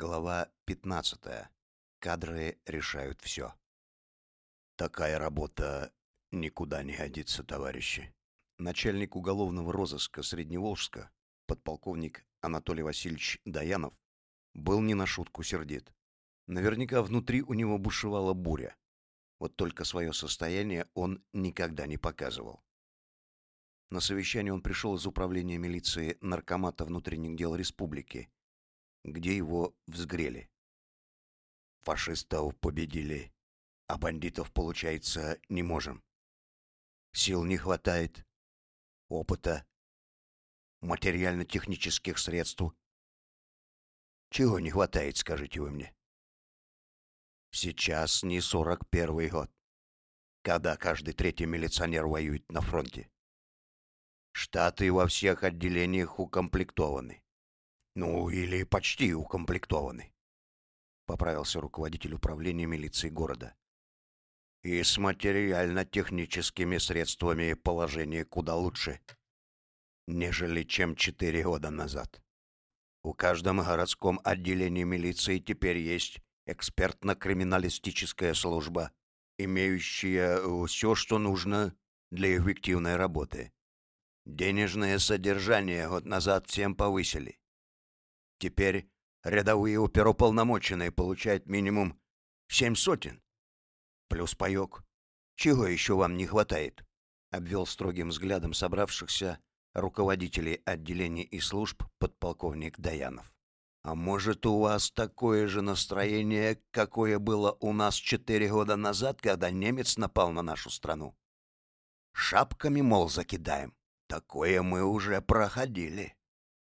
Глава 15. Кадры решают все. Такая работа никуда не годится, товарищи. Начальник уголовного розыска Средневолжска, подполковник Анатолий Васильевич Даянов, был не на шутку сердит. Наверняка внутри у него бушевала буря. Вот только свое состояние он никогда не показывал. На совещание он пришел из управления милиции Наркомата внутренних дел республики, где его взгрели. Фашистов победили, а бандитов, получается, не можем. Сил не хватает, опыта, материально-технических средств. Чего не хватает, скажите вы мне? Сейчас не сорок первый год, когда каждый третий милиционер воюет на фронте. Штаты во всех отделениях укомплектованы. Ну, или почти укомплектованы. Поправился руководитель управления милиции города. И с материально-техническими средствами положение куда лучше, нежели чем четыре года назад. У каждом городском отделении милиции теперь есть экспертно-криминалистическая служба, имеющая все, что нужно для эффективной работы. Денежное содержание год назад всем повысили. Теперь рядовые оперуполномоченные получают минимум семь сотен. Плюс паёк. Чего еще вам не хватает? Обвел строгим взглядом собравшихся руководителей отделений и служб подполковник Даянов. А может, у вас такое же настроение, какое было у нас четыре года назад, когда немец напал на нашу страну? Шапками, мол, закидаем. Такое мы уже проходили.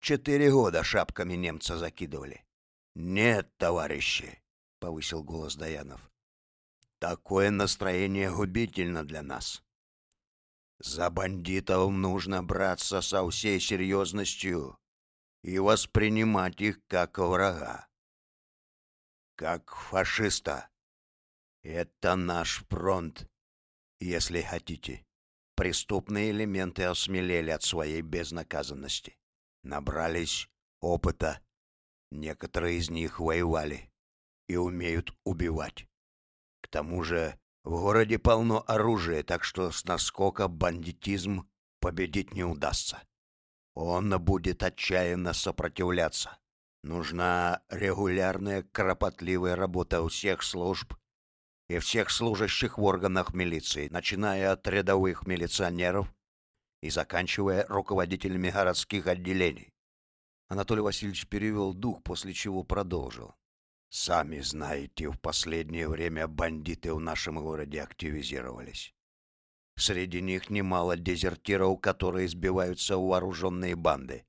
Четыре года шапками немца закидывали. Нет, товарищи, повысил голос Даянов. Такое настроение губительно для нас. За бандитов нужно браться со всей серьезностью и воспринимать их как врага. Как фашиста. Это наш фронт, если хотите. Преступные элементы осмелели от своей безнаказанности набрались опыта. Некоторые из них воевали и умеют убивать. К тому же в городе полно оружия, так что с наскока бандитизм победить не удастся. Он будет отчаянно сопротивляться. Нужна регулярная кропотливая работа у всех служб и всех служащих в органах милиции, начиная от рядовых милиционеров и заканчивая руководителями городских отделений. Анатолий Васильевич перевел дух, после чего продолжил. Сами знаете, в последнее время бандиты в нашем городе активизировались. Среди них немало дезертиров, которые сбиваются в вооруженные банды.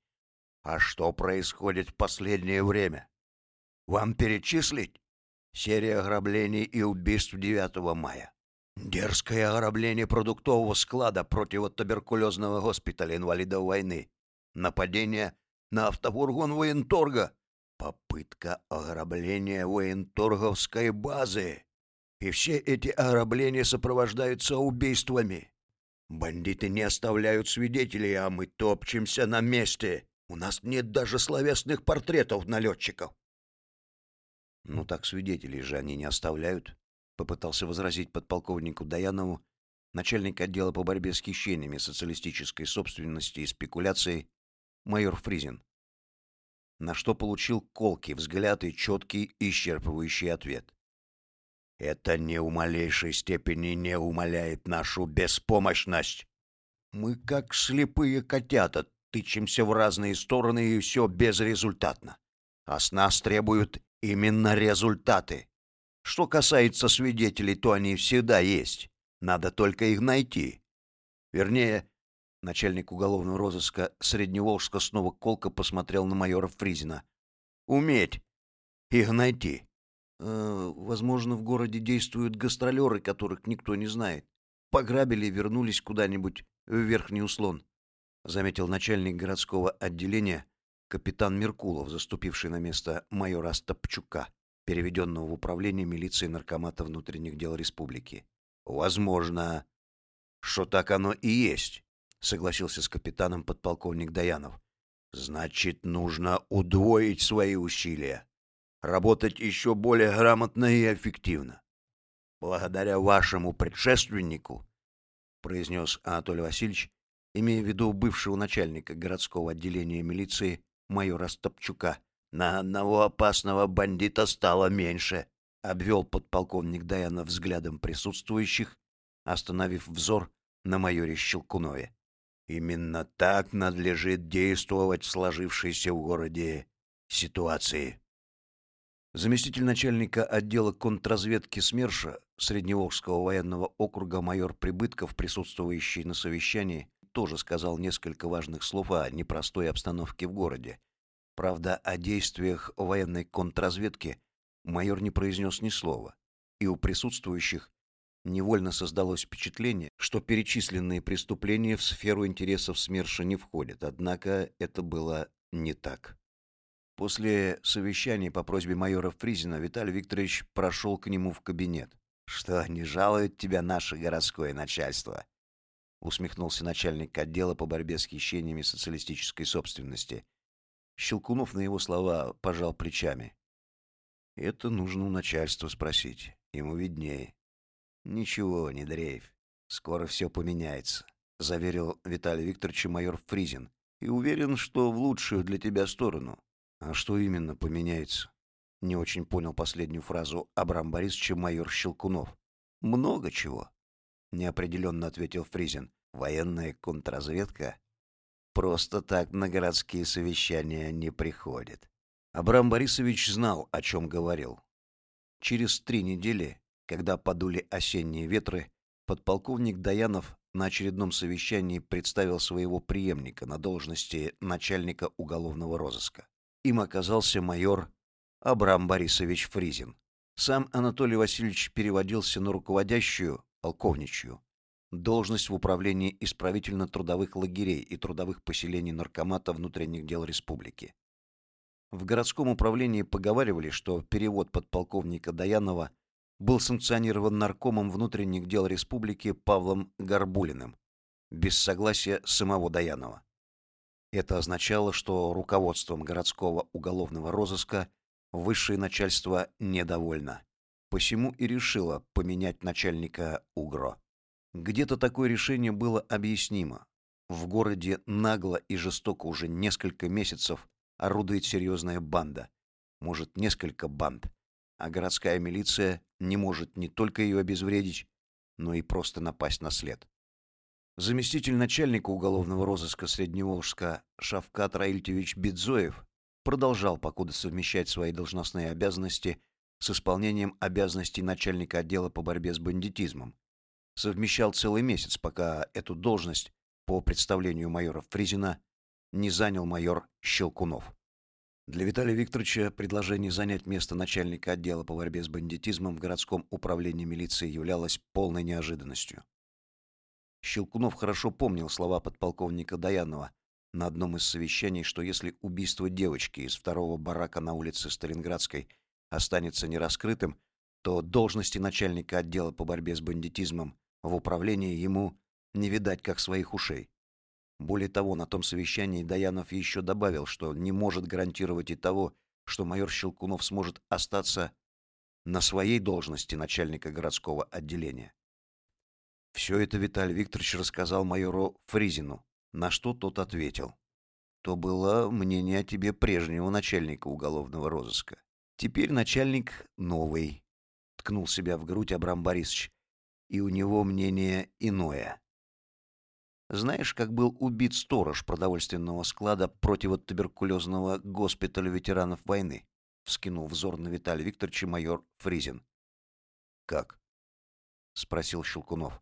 А что происходит в последнее время? Вам перечислить? Серия ограблений и убийств 9 мая. Дерзкое ограбление продуктового склада противотуберкулезного госпиталя инвалидов войны. Нападение на автофургон военторга. Попытка ограбления военторговской базы. И все эти ограбления сопровождаются убийствами. Бандиты не оставляют свидетелей, а мы топчемся на месте. У нас нет даже словесных портретов налетчиков. Ну так свидетелей же они не оставляют попытался возразить подполковнику Даянову начальник отдела по борьбе с хищениями социалистической собственности и спекуляцией майор Фризин. На что получил колкий взгляд и четкий исчерпывающий ответ. Это ни в малейшей степени не умаляет нашу беспомощность. Мы как слепые котята тычемся в разные стороны и все безрезультатно. А с нас требуют именно результаты. Что касается свидетелей, то они всегда есть. Надо только их найти. Вернее, начальник уголовного розыска Средневолжска снова колко посмотрел на майора Фризина. Уметь их найти. Э, возможно, в городе действуют гастролеры, которых никто не знает. Пограбили и вернулись куда-нибудь в Верхний Услон, заметил начальник городского отделения капитан Меркулов, заступивший на место майора Стопчука переведенного в управление милиции наркомата внутренних дел республики. Возможно, что так оно и есть, согласился с капитаном подполковник Даянов. Значит, нужно удвоить свои усилия. работать еще более грамотно и эффективно. Благодаря вашему предшественнику, произнес Анатолий Васильевич, имея в виду бывшего начальника городского отделения милиции майора Стопчука, на одного опасного бандита стало меньше, обвел подполковник Даянов взглядом присутствующих, остановив взор на майоре Щелкунове. Именно так надлежит действовать в сложившейся в городе ситуации. Заместитель начальника отдела контрразведки СМЕРШа Средневолжского военного округа майор Прибытков, присутствующий на совещании, тоже сказал несколько важных слов о непростой обстановке в городе. Правда, о действиях военной контрразведки майор не произнес ни слова, и у присутствующих невольно создалось впечатление, что перечисленные преступления в сферу интересов СМЕРШа не входят, однако это было не так. После совещания по просьбе майора Фризина Виталий Викторович прошел к нему в кабинет. «Что, не жалует тебя наше городское начальство?» усмехнулся начальник отдела по борьбе с хищениями социалистической собственности. Щелкунов на его слова пожал плечами. «Это нужно у начальства спросить. Ему виднее». «Ничего, не дрейф. Скоро все поменяется», — заверил Виталий Викторович майор Фризин. «И уверен, что в лучшую для тебя сторону. А что именно поменяется? Не очень понял последнюю фразу Абрам Борисович майор Щелкунов. Много чего, неопределенно ответил Фризин. Военная контрразведка просто так на городские совещания не приходит. Абрам Борисович знал, о чем говорил. Через три недели, когда подули осенние ветры, подполковник Даянов на очередном совещании представил своего преемника на должности начальника уголовного розыска. Им оказался майор Абрам Борисович Фризин. Сам Анатолий Васильевич переводился на руководящую, полковничью, должность в управлении исправительно-трудовых лагерей и трудовых поселений Наркомата внутренних дел республики. В городском управлении поговаривали, что перевод подполковника Даянова был санкционирован наркомом внутренних дел республики Павлом Горбулиным без согласия самого Даянова. Это означало, что руководством городского уголовного розыска высшее начальство недовольно. Посему и решило поменять начальника УГРО. Где-то такое решение было объяснимо. В городе нагло и жестоко уже несколько месяцев орудует серьезная банда. Может, несколько банд. А городская милиция не может не только ее обезвредить, но и просто напасть на след. Заместитель начальника уголовного розыска Средневолжска Шавкат Раильтевич Бедзоев продолжал покуда совмещать свои должностные обязанности с исполнением обязанностей начальника отдела по борьбе с бандитизмом. Совмещал целый месяц, пока эту должность, по представлению майора Фризина, не занял майор Щелкунов. Для Виталия Викторовича предложение занять место начальника отдела по борьбе с бандитизмом в городском управлении милиции являлось полной неожиданностью. Щелкунов хорошо помнил слова подполковника Даянова на одном из совещаний, что если убийство девочки из второго барака на улице Сталинградской останется нераскрытым, то должности начальника отдела по борьбе с бандитизмом в управлении ему не видать как своих ушей. Более того, на том совещании Даянов еще добавил, что не может гарантировать и того, что майор Щелкунов сможет остаться на своей должности начальника городского отделения. Все это Виталий Викторович рассказал майору Фризину, на что тот ответил: "То было мнение о тебе прежнего начальника уголовного розыска. Теперь начальник новый", ткнул себя в грудь Абрам Борисович. "И у него мнение иное". Знаешь, как был убит сторож продовольственного склада противотуберкулезного госпиталя ветеранов войны? Вскинул взор на Виталия Викторовича майор Фризин. Как? спросил Щелкунов.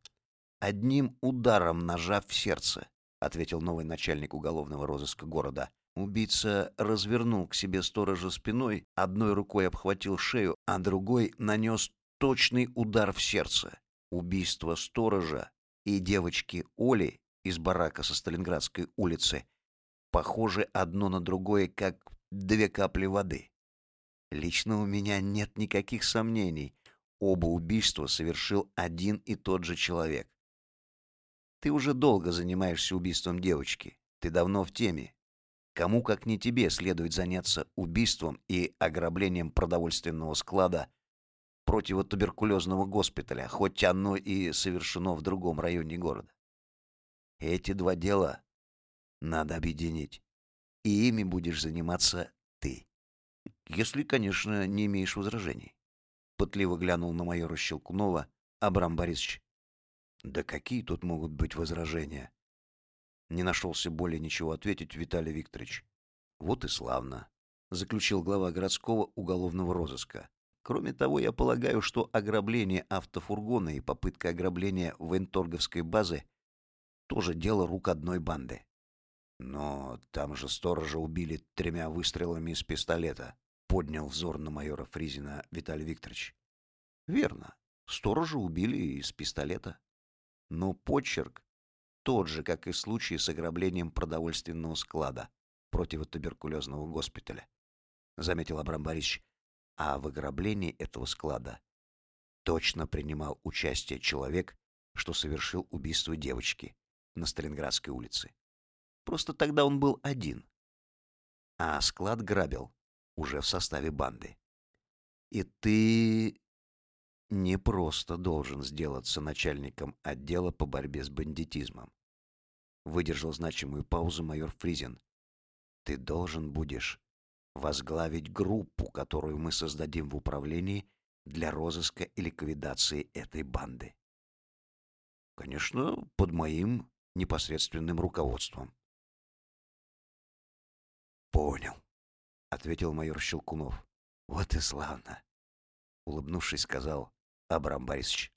Одним ударом ножа в сердце, ответил новый начальник уголовного розыска города. Убийца развернул к себе сторожа спиной, одной рукой обхватил шею, а другой нанес точный удар в сердце. Убийство сторожа и девочки Оли из барака со Сталинградской улицы похожи одно на другое, как две капли воды. Лично у меня нет никаких сомнений. Оба убийства совершил один и тот же человек. Ты уже долго занимаешься убийством девочки. Ты давно в теме. Кому, как не тебе, следует заняться убийством и ограблением продовольственного склада противотуберкулезного госпиталя, хоть оно и совершено в другом районе города. Эти два дела надо объединить, и ими будешь заниматься ты. Если, конечно, не имеешь возражений. Пытливо глянул на майора Щелкунова Абрам Борисович. Да какие тут могут быть возражения? Не нашелся более ничего ответить Виталий Викторович. Вот и славно, заключил глава городского уголовного розыска. Кроме того, я полагаю, что ограбление автофургона и попытка ограбления военторговской базы тоже дело рук одной банды. Но там же сторожа убили тремя выстрелами из пистолета, поднял взор на майора Фризина Виталий Викторович. Верно. Сторожа убили из пистолета. Но почерк тот же, как и в случае с ограблением продовольственного склада противотуберкулезного госпиталя, заметил Абрам Борисович. А в ограблении этого склада точно принимал участие человек, что совершил убийство девочки на Сталинградской улице. Просто тогда он был один. А склад грабил уже в составе банды. И ты не просто должен сделаться начальником отдела по борьбе с бандитизмом. Выдержал значимую паузу майор Фризин. Ты должен будешь возглавить группу, которую мы создадим в управлении для розыска и ликвидации этой банды. Конечно, под моим непосредственным руководством. Понял, ответил майор Щелкунов. Вот и славно, улыбнувшись, сказал Абрам Борисович.